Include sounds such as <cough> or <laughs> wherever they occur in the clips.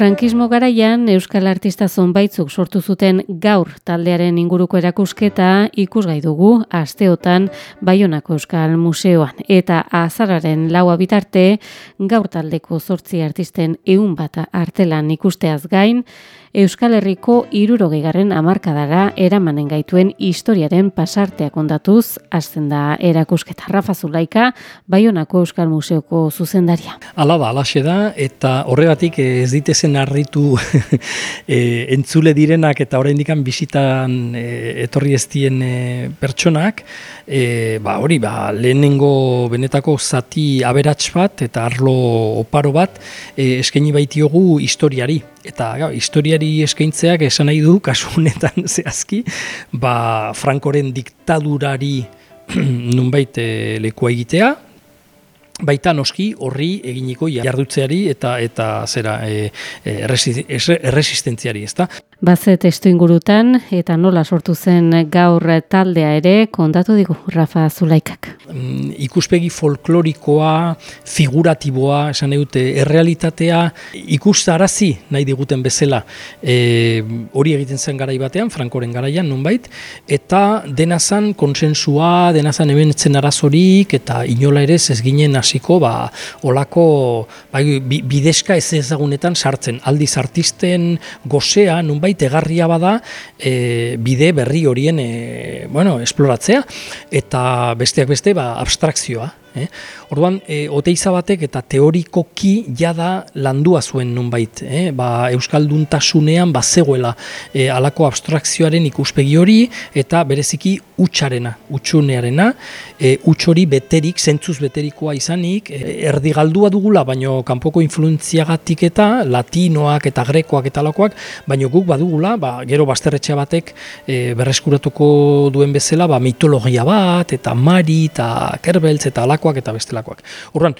Frankismo garaian Euskal Artista zonbaitzuk sortu zuten gaur taldearen inguruko erakusketa ikusgai dugu asteotan Baionako Euskal Museoan eta azararen laua bitarte gaur taldeko zortzi artisten eun bat artelan ikusteaz gain Euskal Herriko irurogegarren amarkadara eramanen gaituen historiaren pasarteak ondatuz, azten da erakusketa Rafa Zulaika, Baionako Euskal Museoko zuzendaria. Ala da, alaxe da, eta horregatik ez ditezen harritu <laughs> e, entzule direnak eta dikan bisitan e, etorri ez dien e, pertsonak, e, ba, hori, ba, lehenengo benetako zati aberats bat eta arlo oparo bat e, eskaini baitiogu historiari. Eta ga, historiari eskaintzeak esan nahi du, <laughs> kasu honetan zehazki, ba, Frankoren diktadurari <clears throat> nunbait e, lekua egitea, baita noski horri eginiko jardutzeari eta eta zera e, erresistentziari, ezta? Baze testu ingurutan eta nola sortu zen gaur taldea ere kontatu digu Rafa Zulaikak. Mm, ikuspegi folklorikoa, figuratiboa, esan dute errealitatea ikustarazi nahi diguten bezala. E, hori egiten zen garai batean, Frankoren garaian nonbait eta dena zen konsensua, dena zen ebenetzen arazorik eta inola ere ez ginen hasiko ba olako bai, bidezka ez ezagunetan sartzen aldiz artisten gozea nonbait zerbait egarria bada e, bide berri horien e, bueno, esploratzea eta besteak beste ba, abstrakzioa. Eh? Orduan, e, oteiza batek eta teorikoki jada landua zuen nunbait. Eh? Ba, Euskalduntasunean bazegoela e, alako abstrakzioaren ikuspegi hori eta bereziki utxarena, utxunearena, e, utxori beterik, zentzuz beterikoa izanik, e, erdi galdua dugula, baino kanpoko influentziagatik eta latinoak eta grekoak eta alakoak, baino guk badugula, ba, gero basterretxe batek e, berreskuratuko duen bezala, ba, mitologia bat, eta mari, eta kerbeltz, eta alako delakoak eta bestelakoak. Horran,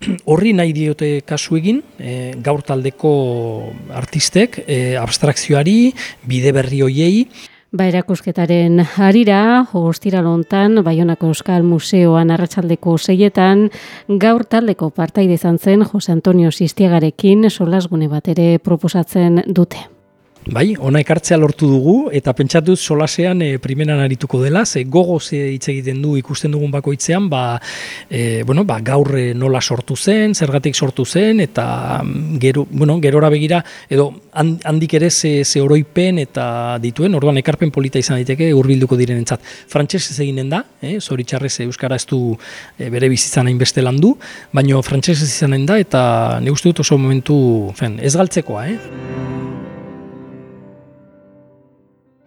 <clears throat> horri nahi diote kasu egin, e, gaur taldeko artistek, e, abstrakzioari, bide berri hoiei, Ba erakusketaren harira, hostira lontan, Baionako Euskal Museoan arratsaldeko seietan, gaur taldeko partaide izan zen Jose Antonio Sistiagarekin solasgune bat ere proposatzen dute. Bai, ona ekartzea lortu dugu eta pentsatuz solasean e, primeran arituko dela, ze gogo ze hitz egiten du ikusten dugun bakoitzean, ba, e, bueno, ba, gaur eh, nola sortu zen, zergatik sortu zen, eta mm, gero, bueno, gerora begira, edo handik ere ze, ze oroipen eta dituen, orduan ekarpen polita izan daiteke hurbilduko diren entzat. Frantxez ez eginen da, eh, zoritxarrez Euskara ez du bere bizitzan hainbeste landu, baino frantxez ez izanen da, eta ne dut oso momentu fen, ez galtzekoa, eh?